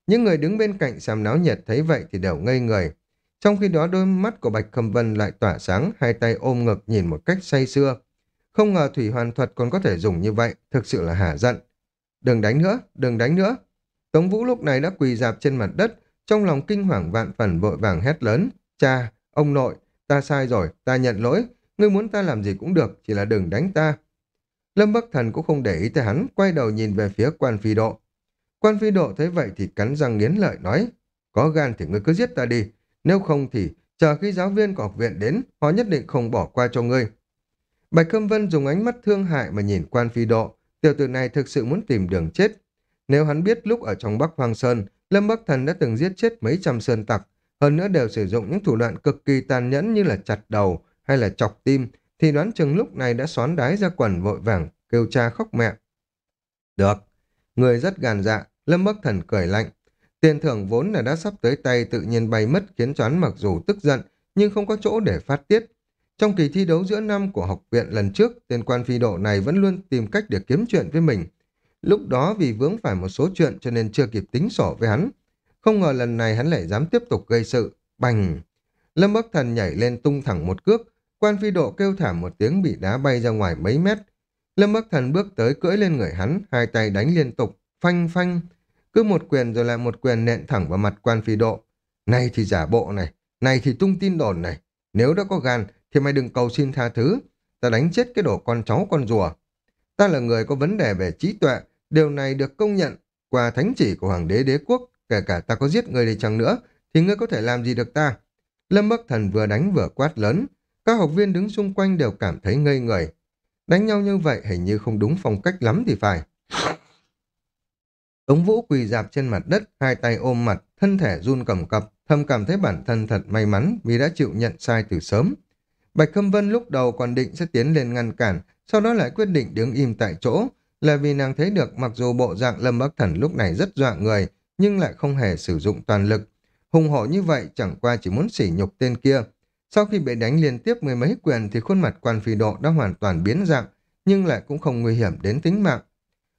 Những người đứng bên cạnh xem náo nhiệt thấy vậy thì đều ngây người. Trong khi đó đôi mắt của Bạch Khâm Vân lại tỏa sáng, hai tay ôm ngực nhìn một cách say sưa. Không ngờ Thủy Hoàn Thuật còn có thể dùng như vậy, thực sự là hả giận. Đừng đánh nữa, đừng đánh nữa. Tống Vũ lúc này đã quỳ dạp trên mặt đất, trong lòng kinh hoàng vạn phần vội vàng hét lớn. Cha, ông nội, ta sai rồi, ta nhận lỗi, ngươi muốn ta làm gì cũng được, chỉ là đừng đánh ta. Lâm Bắc Thần cũng không để ý tới hắn, quay đầu nhìn về phía quan phi độ. Quan phi độ thấy vậy thì cắn răng nghiến lợi nói, có gan thì ngươi cứ giết ta đi, nếu không thì chờ khi giáo viên của học viện đến, họ nhất định không bỏ qua cho ngươi. Bạch Câm Vân dùng ánh mắt thương hại mà nhìn quan phi độ, tiểu tử này thực sự muốn tìm đường chết. Nếu hắn biết lúc ở trong Bắc Hoang Sơn, Lâm Bắc Thần đã từng giết chết mấy trăm sơn tặc, hơn nữa đều sử dụng những thủ đoạn cực kỳ tàn nhẫn như là chặt đầu hay là chọc tim, thì đoán chừng lúc này đã xoán đái ra quần vội vàng, kêu cha khóc mẹ. Được, người rất gàn dạ, Lâm Bắc Thần cười lạnh. Tiền thưởng vốn là đã sắp tới tay tự nhiên bay mất khiến choán mặc dù tức giận, nhưng không có chỗ để phát tiết. Trong kỳ thi đấu giữa năm của học viện lần trước, tên quan phi độ này vẫn luôn tìm cách để kiếm chuyện với mình. Lúc đó vì vướng phải một số chuyện cho nên chưa kịp tính sổ với hắn. Không ngờ lần này hắn lại dám tiếp tục gây sự. Bành! Lâm Bắc Thần nhảy lên tung thẳng một cước. Quan phi độ kêu thảm một tiếng bị đá bay ra ngoài mấy mét. Lâm Bắc Thần bước tới cưỡi lên người hắn, hai tay đánh liên tục, phanh phanh. Cứ một quyền rồi lại một quyền nện thẳng vào mặt quan phi độ. Này thì giả bộ này, này thì tung tin đồn này. Nếu đã có gan thì mày đừng cầu xin tha thứ. Ta đánh chết cái đồ con cháu con rùa. Ta là người có vấn đề về trí tuệ, điều này được công nhận qua thánh chỉ của hoàng đế đế quốc. Kể cả ta có giết người đi chăng nữa, thì ngươi có thể làm gì được ta? Lâm Bắc Thần vừa đánh vừa quát lớn. Các học viên đứng xung quanh đều cảm thấy ngây người. Đánh nhau như vậy hình như không đúng phong cách lắm thì phải. Tống Vũ quỳ dạp trên mặt đất, hai tay ôm mặt, thân thể run cầm cập, thầm cảm thấy bản thân thật may mắn vì đã chịu nhận sai từ sớm. Bạch Khâm Vân lúc đầu còn định sẽ tiến lên ngăn cản, sau đó lại quyết định đứng im tại chỗ, là vì nàng thấy được mặc dù bộ dạng Lâm Bắc Thần lúc này rất dọa người, nhưng lại không hề sử dụng toàn lực. Hùng hổ như vậy chẳng qua chỉ muốn sỉ nhục tên kia. Sau khi bị đánh liên tiếp mười mấy quyền thì khuôn mặt quan phi độ đã hoàn toàn biến dạng, nhưng lại cũng không nguy hiểm đến tính mạng.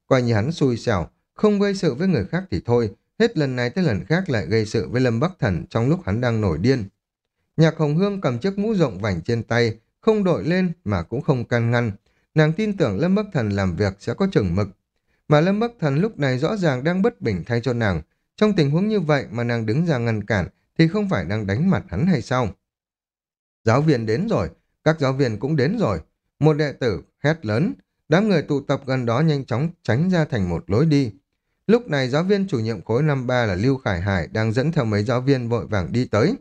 Coi như hắn xui xẻo, không gây sự với người khác thì thôi, hết lần này tới lần khác lại gây sự với Lâm Bắc Thần trong lúc hắn đang nổi điên. Nhạc Hồng Hương cầm chiếc mũ rộng vành trên tay, không đội lên mà cũng không can ngăn. Nàng tin tưởng Lâm Bắc Thần làm việc sẽ có chừng mực. Mà Lâm Bắc Thần lúc này rõ ràng đang bất bình thay cho nàng. Trong tình huống như vậy mà nàng đứng ra ngăn cản thì không phải đang đánh mặt hắn hay sao? Giáo viên đến rồi, các giáo viên cũng đến rồi. Một đệ tử hét lớn, đám người tụ tập gần đó nhanh chóng tránh ra thành một lối đi. Lúc này giáo viên chủ nhiệm khối năm ba là Lưu Khải Hải đang dẫn theo mấy giáo viên vội vàng đi tới.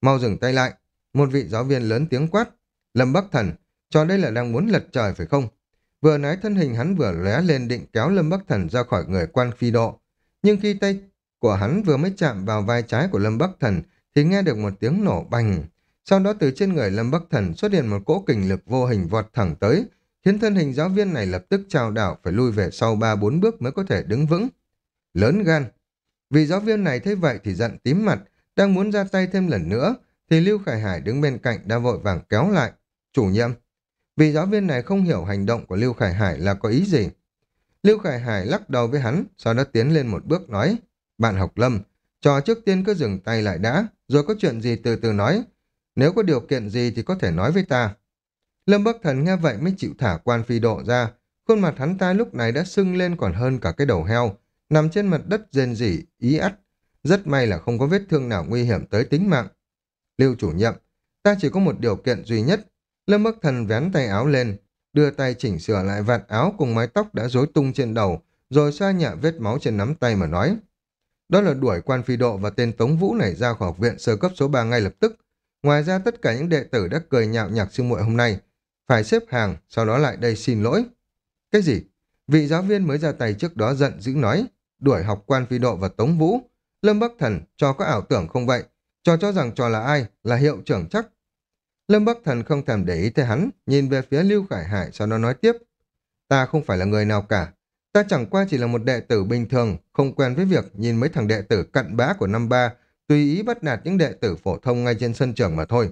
Mau dừng tay lại. Một vị giáo viên lớn tiếng quát. Lâm Bắc Thần, cho đây là đang muốn lật trời phải không? Vừa nói thân hình hắn vừa lóe lên định kéo Lâm Bắc Thần ra khỏi người quan phi độ. Nhưng khi tay của hắn vừa mới chạm vào vai trái của Lâm Bắc Thần thì nghe được một tiếng nổ bành. Sau đó từ trên người Lâm Bắc Thần xuất hiện một cỗ kình lực vô hình vọt thẳng tới, khiến thân hình giáo viên này lập tức trao đảo phải lui về sau ba bốn bước mới có thể đứng vững. Lớn gan. Vì giáo viên này thấy vậy thì giận tím mặt, đang muốn ra tay thêm lần nữa, thì Lưu Khải Hải đứng bên cạnh đã vội vàng kéo lại. Chủ nhiệm, vì giáo viên này không hiểu hành động của Lưu Khải Hải là có ý gì. Lưu Khải Hải lắc đầu với hắn, sau đó tiến lên một bước nói, bạn học Lâm, trò trước tiên cứ dừng tay lại đã, rồi có chuyện gì từ từ nói. Nếu có điều kiện gì thì có thể nói với ta. Lâm Bắc Thần nghe vậy mới chịu thả quan phi độ ra, khuôn mặt hắn ta lúc này đã sưng lên còn hơn cả cái đầu heo, nằm trên mặt đất rên rỉ, ý ắt, rất may là không có vết thương nào nguy hiểm tới tính mạng. Lưu chủ nhiệm, ta chỉ có một điều kiện duy nhất. Lâm Bắc Thần vén tay áo lên, đưa tay chỉnh sửa lại vạt áo cùng mái tóc đã rối tung trên đầu, rồi xoa nhẹ vết máu trên nắm tay mà nói. Đó là đuổi quan phi độ và tên Tống Vũ này ra khỏi học viện sơ cấp số 3 ngay lập tức. Ngoài ra tất cả những đệ tử đã cười nhạo nhạc sư muội hôm nay, phải xếp hàng, sau đó lại đây xin lỗi. Cái gì? Vị giáo viên mới ra tay trước đó giận dữ nói, đuổi học quan phi độ và Tống Vũ, Lâm Bắc Thần cho có ảo tưởng không vậy? Cho cho rằng trò là ai? Là hiệu trưởng chắc. Lâm Bắc Thần không thèm để ý tới hắn, nhìn về phía Lưu Khải Hải sau đó nói tiếp. Ta không phải là người nào cả. Ta chẳng qua chỉ là một đệ tử bình thường, không quen với việc nhìn mấy thằng đệ tử cận bã của năm ba, tùy ý bắt nạt những đệ tử phổ thông ngay trên sân trường mà thôi.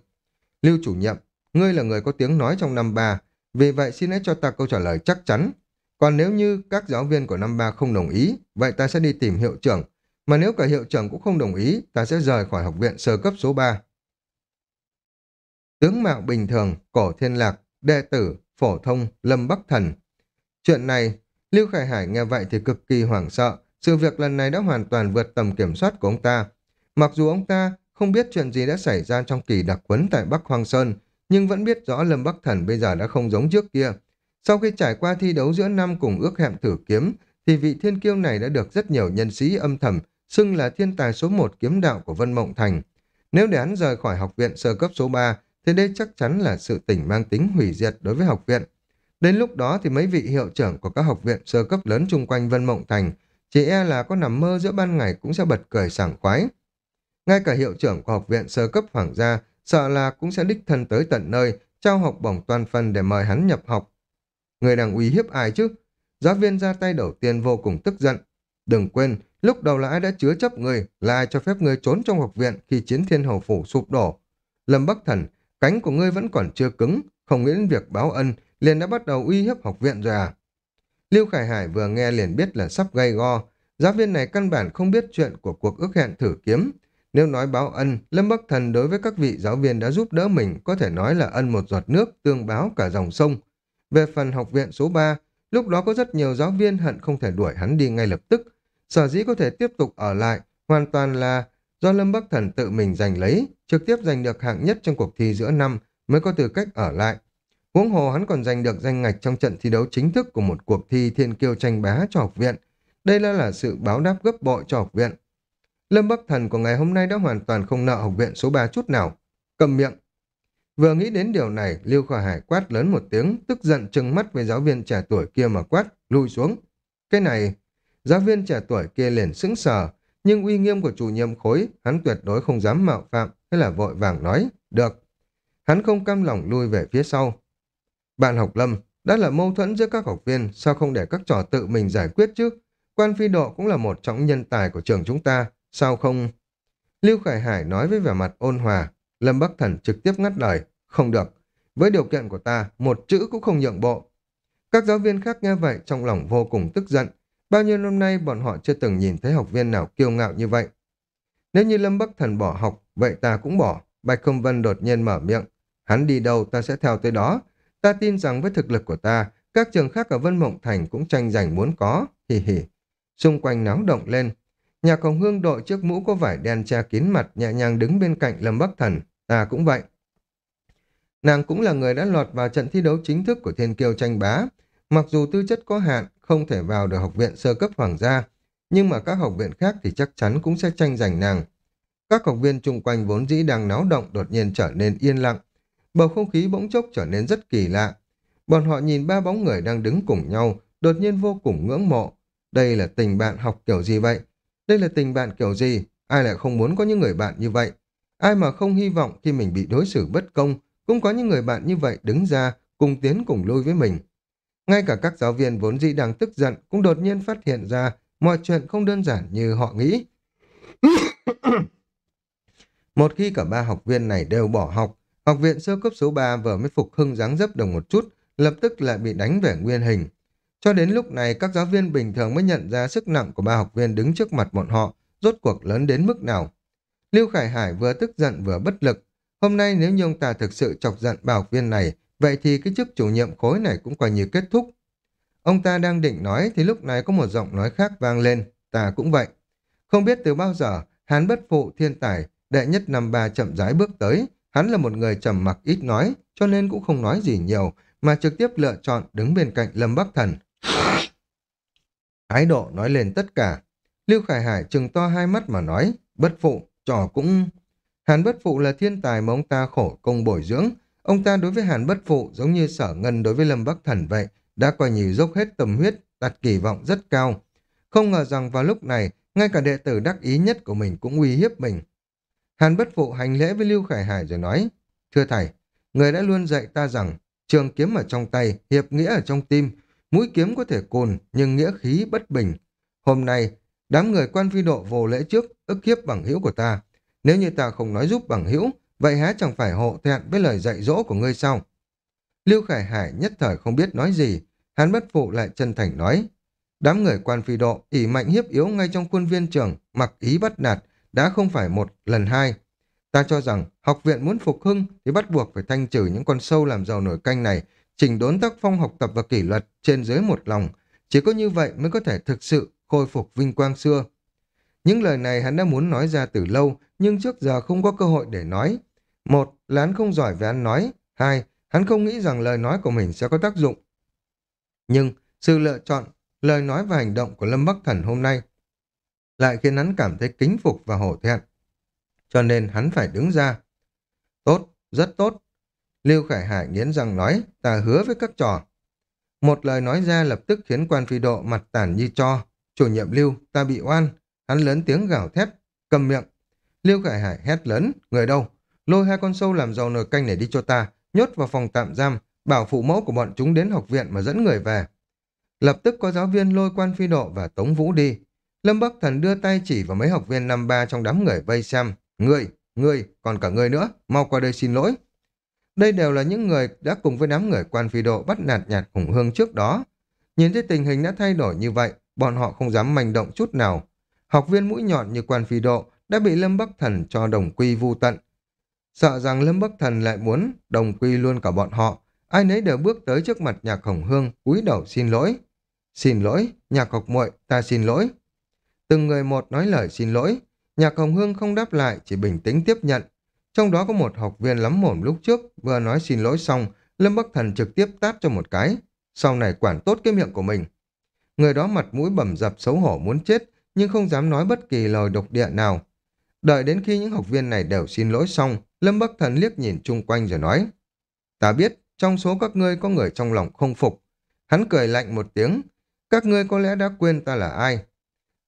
Lưu chủ nhiệm, ngươi là người có tiếng nói trong năm ba, vì vậy xin hãy cho ta câu trả lời chắc chắn. Còn nếu như các giáo viên của năm ba không đồng ý, vậy ta sẽ đi tìm hiệu trưởng. Mà nếu cả hiệu trưởng cũng không đồng ý, ta sẽ rời khỏi học viện sơ cấp số 3. Tướng mạo bình thường, cổ thiên lạc, đệ tử, phổ thông, lâm bắc thần. Chuyện này, Lưu Khải Hải nghe vậy thì cực kỳ hoảng sợ. Sự việc lần này đã hoàn toàn vượt tầm kiểm soát của ông ta. Mặc dù ông ta không biết chuyện gì đã xảy ra trong kỳ đặc quấn tại Bắc Hoang Sơn, nhưng vẫn biết rõ Lâm Bắc Thần bây giờ đã không giống trước kia. Sau khi trải qua thi đấu giữa năm cùng ước hẹn thử kiếm, thì vị thiên kiêu này đã được rất nhiều nhân sĩ âm thầm xưng là thiên tài số một kiếm đạo của Vân Mộng Thành. Nếu để hắn rời khỏi học viện sơ cấp số 3, thì đây chắc chắn là sự tỉnh mang tính hủy diệt đối với học viện. Đến lúc đó thì mấy vị hiệu trưởng của các học viện sơ cấp lớn chung quanh Vân Mộng Thành chỉ e là có nằm mơ giữa ban ngày cũng sẽ bật cười sảng khoái. Ngay cả hiệu trưởng của học viện sơ cấp hoàng gia sợ là cũng sẽ đích thân tới tận nơi, trao học bổng toàn phần để mời hắn nhập học. Người đang uy hiếp ai chứ? Giáo viên ra tay đầu tiên vô cùng tức giận. Đừng quên, lúc đầu là ai đã chứa chấp người, là ai cho phép người trốn trong học viện khi chiến thiên hầu phủ sụp đổ. Lâm Bắc Thần, cánh của ngươi vẫn còn chưa cứng, không nghĩ đến việc báo ân, liền đã bắt đầu uy hiếp học viện rồi à? Lưu Khải Hải vừa nghe liền biết là sắp gây go. Giáo viên này căn bản không biết chuyện của cuộc ước hẹn thử kiếm, nếu nói báo ân, Lâm Bắc Thần đối với các vị giáo viên đã giúp đỡ mình có thể nói là ân một giọt nước tương báo cả dòng sông. Về phần học viện số 3, lúc đó có rất nhiều giáo viên hận không thể đuổi hắn đi ngay lập tức. Sở dĩ có thể tiếp tục ở lại hoàn toàn là do Lâm Bắc Thần tự mình giành lấy, trực tiếp giành được hạng nhất trong cuộc thi giữa năm mới có tư cách ở lại. Huống hồ hắn còn giành được danh ngạch trong trận thi đấu chính thức của một cuộc thi thiên kiêu tranh bá cho học viện. Đây là là sự báo đáp gấp bội cho học viện. Lâm Bắc Thần của ngày hôm nay đã hoàn toàn không nợ học viện số 3 chút nào. Cầm miệng. Vừa nghĩ đến điều này, Lưu Khỏa Hải quát lớn một tiếng, tức giận trừng mắt với giáo viên trẻ tuổi kia mà quát, lui xuống. Cái này, giáo viên trẻ tuổi kia liền sững sờ, nhưng uy nghiêm của chủ nhiệm khối, hắn tuyệt đối không dám mạo phạm, hay là vội vàng nói, được. Hắn không cam lòng lui về phía sau. Bạn học Lâm, đã là mâu thuẫn giữa các học viên, sao không để các trò tự mình giải quyết chứ? Quan phi độ cũng là một trong nhân tài của trường chúng ta, Sao không... Lưu Khải Hải nói với vẻ mặt ôn hòa, Lâm Bắc Thần trực tiếp ngắt lời, không được. Với điều kiện của ta, một chữ cũng không nhượng bộ. Các giáo viên khác nghe vậy trong lòng vô cùng tức giận. Bao nhiêu năm nay bọn họ chưa từng nhìn thấy học viên nào kiêu ngạo như vậy. Nếu như Lâm Bắc Thần bỏ học, vậy ta cũng bỏ. Bạch Không Vân đột nhiên mở miệng. Hắn đi đâu ta sẽ theo tới đó. Ta tin rằng với thực lực của ta, các trường khác ở Vân Mộng Thành cũng tranh giành muốn có. Hì hì. Xung quanh náo động lên, nhà Hồng Hương đội chiếc mũ có vải đen che kín mặt nhẹ nhàng đứng bên cạnh Lâm Bắc Thần. Ta cũng vậy. Nàng cũng là người đã lọt vào trận thi đấu chính thức của Thiên Kiêu tranh bá. Mặc dù tư chất có hạn, không thể vào được học viện sơ cấp hoàng gia, nhưng mà các học viện khác thì chắc chắn cũng sẽ tranh giành nàng. Các học viên chung quanh vốn dĩ đang náo động đột nhiên trở nên yên lặng. Bầu không khí bỗng chốc trở nên rất kỳ lạ. Bọn họ nhìn ba bóng người đang đứng cùng nhau, đột nhiên vô cùng ngưỡng mộ. Đây là tình bạn học kiểu gì vậy? Đây là tình bạn kiểu gì? Ai lại không muốn có những người bạn như vậy? Ai mà không hy vọng khi mình bị đối xử bất công, cũng có những người bạn như vậy đứng ra, cùng tiến cùng lui với mình. Ngay cả các giáo viên vốn dĩ đang tức giận cũng đột nhiên phát hiện ra mọi chuyện không đơn giản như họ nghĩ. một khi cả ba học viên này đều bỏ học, học viện sơ cấp số 3 vừa mới phục hưng dáng dấp được một chút, lập tức lại bị đánh về nguyên hình. Cho đến lúc này, các giáo viên bình thường mới nhận ra sức nặng của ba học viên đứng trước mặt bọn họ, rốt cuộc lớn đến mức nào. Lưu Khải Hải vừa tức giận vừa bất lực. Hôm nay nếu như ông ta thực sự chọc giận ba học viên này, vậy thì cái chức chủ nhiệm khối này cũng coi như kết thúc. Ông ta đang định nói thì lúc này có một giọng nói khác vang lên, ta cũng vậy. Không biết từ bao giờ, hắn bất phụ thiên tài, đệ nhất năm ba chậm rãi bước tới, hắn là một người trầm mặc ít nói, cho nên cũng không nói gì nhiều, mà trực tiếp lựa chọn đứng bên cạnh Lâm Bắc Thần. thái độ nói lên tất cả. Lưu Khải Hải trừng to hai mắt mà nói, bất phụ, trò cũng... Hàn bất phụ là thiên tài mà ông ta khổ công bồi dưỡng. Ông ta đối với Hàn bất phụ giống như sở ngân đối với Lâm Bắc Thần vậy, đã coi như dốc hết tâm huyết, đặt kỳ vọng rất cao. Không ngờ rằng vào lúc này, ngay cả đệ tử đắc ý nhất của mình cũng uy hiếp mình. Hàn bất phụ hành lễ với Lưu Khải Hải rồi nói, Thưa thầy, người đã luôn dạy ta rằng, trường kiếm ở trong tay, hiệp nghĩa ở trong tim, mũi kiếm có thể cồn, nhưng nghĩa khí bất bình. Hôm nay, đám người quan phi độ vô lễ trước, ức hiếp bằng hữu của ta. Nếu như ta không nói giúp bằng hữu, vậy há chẳng phải hộ thẹn với lời dạy dỗ của ngươi sao? Lưu Khải Hải nhất thời không biết nói gì, hắn bất phụ lại chân thành nói, Đám người quan phi độ ỉ mạnh hiếp yếu ngay trong khuôn viên trường, mặc ý bắt nạt, đã không phải một lần hai. Ta cho rằng học viện muốn phục hưng thì bắt buộc phải thanh trừ những con sâu làm giàu nổi canh này, chỉnh đốn tác phong học tập và kỷ luật trên dưới một lòng. Chỉ có như vậy mới có thể thực sự khôi phục vinh quang xưa. Những lời này hắn đã muốn nói ra từ lâu, nhưng trước giờ không có cơ hội để nói. Một là hắn không giỏi về ăn nói. Hai, hắn không nghĩ rằng lời nói của mình sẽ có tác dụng. Nhưng sự lựa chọn lời nói và hành động của Lâm Bắc Thần hôm nay lại khiến hắn cảm thấy kính phục và hổ thẹn. Cho nên hắn phải đứng ra. Tốt, rất tốt. Lưu Khải Hải nghiến răng nói, ta hứa với các trò. Một lời nói ra lập tức khiến quan phi độ mặt tàn như cho. Chủ nhiệm Lưu, ta bị oan. Hắn lớn tiếng gào thét, cầm miệng. Lưu Khải Hải hét lớn, người đâu? Lôi hai con sâu làm giàu nồi canh này đi cho ta, nhốt vào phòng tạm giam, bảo phụ mẫu của bọn chúng đến học viện mà dẫn người về. Lập tức có giáo viên lôi quan phi độ và tống vũ đi. Lâm Bắc Thần đưa tay chỉ vào mấy học viên năm ba trong đám người vây xem. Ngươi, ngươi, còn cả ngươi nữa, mau qua đây xin lỗi. Đây đều là những người đã cùng với đám người quan phi độ bắt nạt nhạt khủng hương trước đó. Nhìn thấy tình hình đã thay đổi như vậy, bọn họ không dám manh động chút nào. Học viên mũi nhọn như quan phi độ đã bị Lâm Bắc Thần cho đồng quy vu tận. Sợ rằng Lâm Bắc Thần lại muốn đồng quy luôn cả bọn họ, ai nấy đều bước tới trước mặt nhạc hồng hương, cúi đầu xin lỗi. Xin lỗi, nhạc học muội, ta xin lỗi. Từng người một nói lời xin lỗi, nhạc hồng hương không đáp lại, chỉ bình tĩnh tiếp nhận. Trong đó có một học viên lắm mồm lúc trước, vừa nói xin lỗi xong, Lâm Bắc Thần trực tiếp tát cho một cái. Sau này quản tốt cái miệng của mình. Người đó mặt mũi bầm dập xấu hổ muốn chết, nhưng không dám nói bất kỳ lời độc địa nào. Đợi đến khi những học viên này đều xin lỗi xong, Lâm Bắc Thần liếc nhìn chung quanh rồi nói. Ta biết, trong số các ngươi có người trong lòng không phục. Hắn cười lạnh một tiếng. Các ngươi có lẽ đã quên ta là ai.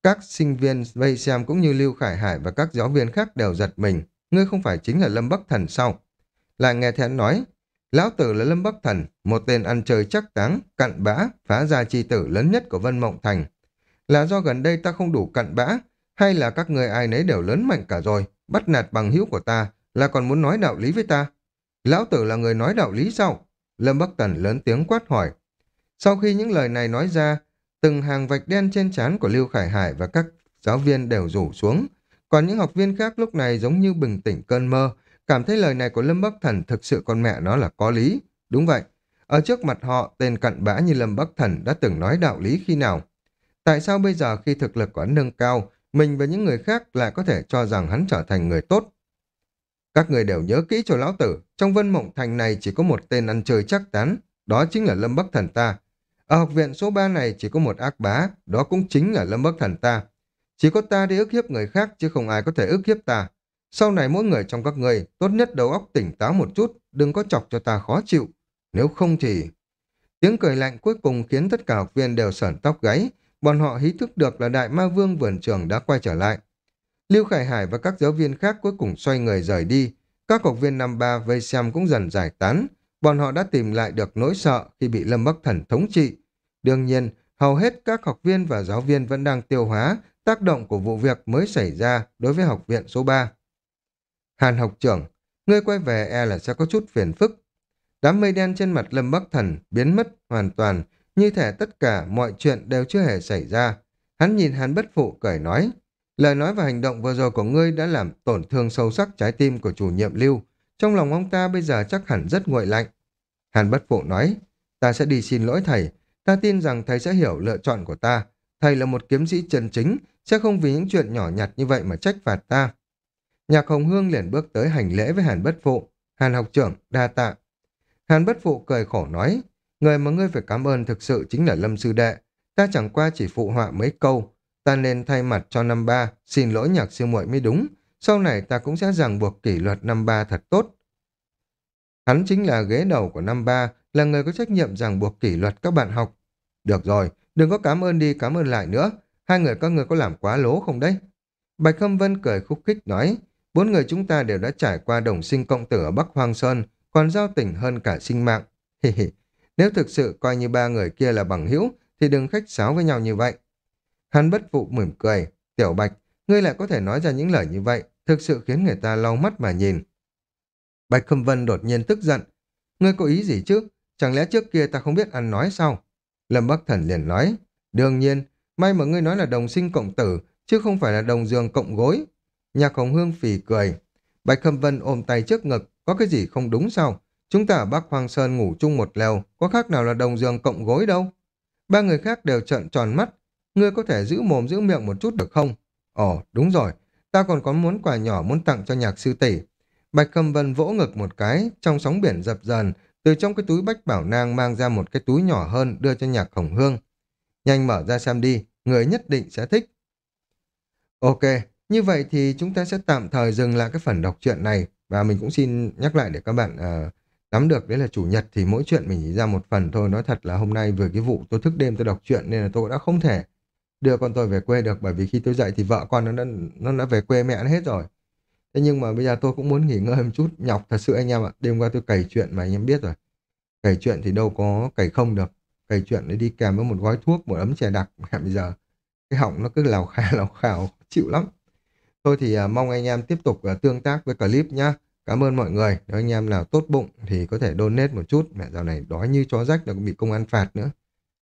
Các sinh viên vây xem cũng như Lưu Khải Hải và các giáo viên khác đều giật mình. Ngươi không phải chính là Lâm Bắc Thần sao? Lại nghe thấy hắn nói, Lão Tử là Lâm Bắc Thần, một tên ăn chơi chắc táng, cặn bã, phá gia chi tử lớn nhất của Vân Mộng Thành. Là do gần đây ta không đủ cặn bã, hay là các người ai nấy đều lớn mạnh cả rồi, bắt nạt bằng hữu của ta, là còn muốn nói đạo lý với ta? Lão Tử là người nói đạo lý sao? Lâm Bắc Tần lớn tiếng quát hỏi. Sau khi những lời này nói ra, từng hàng vạch đen trên trán của Lưu Khải Hải và các giáo viên đều rủ xuống. Còn những học viên khác lúc này giống như bình tĩnh cơn mơ, cảm thấy lời này của Lâm Bắc Thần thực sự con mẹ nó là có lý. Đúng vậy, ở trước mặt họ, tên cặn bã như Lâm Bắc Thần đã từng nói đạo lý khi nào. Tại sao bây giờ khi thực lực của hắn nâng cao, mình và những người khác lại có thể cho rằng hắn trở thành người tốt? Các người đều nhớ kỹ cho lão tử, trong vân mộng thành này chỉ có một tên ăn chơi chắc tán, đó chính là Lâm Bắc Thần ta. Ở học viện số 3 này chỉ có một ác bá, đó cũng chính là Lâm Bắc Thần ta. Chỉ có ta đi ức hiếp người khác chứ không ai có thể ức hiếp ta. Sau này mỗi người trong các người tốt nhất đầu óc tỉnh táo một chút, đừng có chọc cho ta khó chịu. Nếu không thì... Tiếng cười lạnh cuối cùng khiến tất cả học viên đều sởn tóc gáy, bọn họ hí thức được là đại ma vương vườn trường đã quay trở lại. Lưu Khải Hải và các giáo viên khác cuối cùng xoay người rời đi. Các học viên năm ba vây xem cũng dần giải tán. Bọn họ đã tìm lại được nỗi sợ khi bị Lâm Bắc Thần thống trị. Đương nhiên, hầu hết các học viên và giáo viên vẫn đang tiêu hóa tác động của vụ việc mới xảy ra đối với học viện số 3. Hàn học trưởng, ngươi quay về e là sẽ có chút phiền phức. Đám mây đen trên mặt Lâm Bắc Thần biến mất hoàn toàn, như thể tất cả mọi chuyện đều chưa hề xảy ra. Hắn nhìn Hàn Bất Phụ cười nói, lời nói và hành động vừa rồi của ngươi đã làm tổn thương sâu sắc trái tim của chủ nhiệm Lưu. Trong lòng ông ta bây giờ chắc hẳn rất nguội lạnh. Hàn Bất Phụ nói, ta sẽ đi xin lỗi thầy. Ta tin rằng thầy sẽ hiểu lựa chọn của ta. Thầy là một kiếm sĩ chân chính, sẽ không vì những chuyện nhỏ nhặt như vậy mà trách phạt ta. Nhạc Hồng Hương liền bước tới hành lễ với Hàn Bất Phụ. Hàn học trưởng, đa tạ. Hàn Bất Phụ cười khổ nói, người mà ngươi phải cảm ơn thực sự chính là Lâm Sư Đệ. Ta chẳng qua chỉ phụ họa mấy câu. Ta nên thay mặt cho năm ba, xin lỗi nhạc sư muội mới đúng. Sau này ta cũng sẽ ràng buộc kỷ luật năm ba thật tốt. Hắn chính là ghế đầu của năm ba, là người có trách nhiệm ràng buộc kỷ luật các bạn học. Được rồi, đừng có cảm ơn đi cảm ơn lại nữa. Hai người các người có làm quá lố không đấy? Bạch Khâm Vân cười khúc khích nói, bốn người chúng ta đều đã trải qua đồng sinh cộng tử ở Bắc Hoang Sơn, còn giao tình hơn cả sinh mạng. Nếu thực sự coi như ba người kia là bằng hữu, thì đừng khách sáo với nhau như vậy. Hắn bất phụ mỉm cười, tiểu bạch, ngươi lại có thể nói ra những lời như vậy, thực sự khiến người ta lau mắt mà nhìn. Bạch Khâm Vân đột nhiên tức giận. Ngươi có ý gì chứ? Chẳng lẽ trước kia ta không biết ăn nói sao? Lâm Bắc Thần liền nói. Đương nhiên, may mà ngươi nói là đồng sinh cộng tử, chứ không phải là đồng giường cộng gối. Nhạc Hồng Hương phì cười. Bạch Khâm Vân ôm tay trước ngực, có cái gì không đúng sao? Chúng ta ở Bắc Hoàng Sơn ngủ chung một lều, có khác nào là đồng giường cộng gối đâu? Ba người khác đều trợn tròn mắt. Ngươi có thể giữ mồm giữ miệng một chút được không? Ồ, đúng rồi, ta còn có muốn quà nhỏ muốn tặng cho nhạc sư tỷ. Bạch Cầm Vân vỗ ngực một cái, trong sóng biển dập dần, từ trong cái túi bách bảo nang mang ra một cái túi nhỏ hơn đưa cho nhạc khổng hương. Nhanh mở ra xem đi, người nhất định sẽ thích. Ok, như vậy thì chúng ta sẽ tạm thời dừng lại cái phần đọc truyện này và mình cũng xin nhắc lại để các bạn uh, nắm được đấy là chủ nhật thì mỗi chuyện mình chỉ ra một phần thôi. Nói thật là hôm nay vừa cái vụ tôi thức đêm tôi đọc truyện nên là tôi đã không thể đưa con tôi về quê được bởi vì khi tôi dậy thì vợ con nó đã, nó đã về quê mẹ nó hết rồi. Thế nhưng mà bây giờ tôi cũng muốn nghỉ ngơi một chút, nhọc thật sự anh em ạ. Đêm qua tôi cày chuyện mà anh em biết rồi. Cày chuyện thì đâu có cày không được. Cày chuyện để đi kèm với một gói thuốc, một ấm chè đặc. Mẹ bây giờ cái họng nó cứ lào khà lào khảo, chịu lắm. Thôi thì à, mong anh em tiếp tục à, tương tác với clip nhá. Cảm ơn mọi người. Nếu anh em nào tốt bụng thì có thể donate một chút. Mẹ dạo này đói như chó rách là cũng bị công an phạt nữa.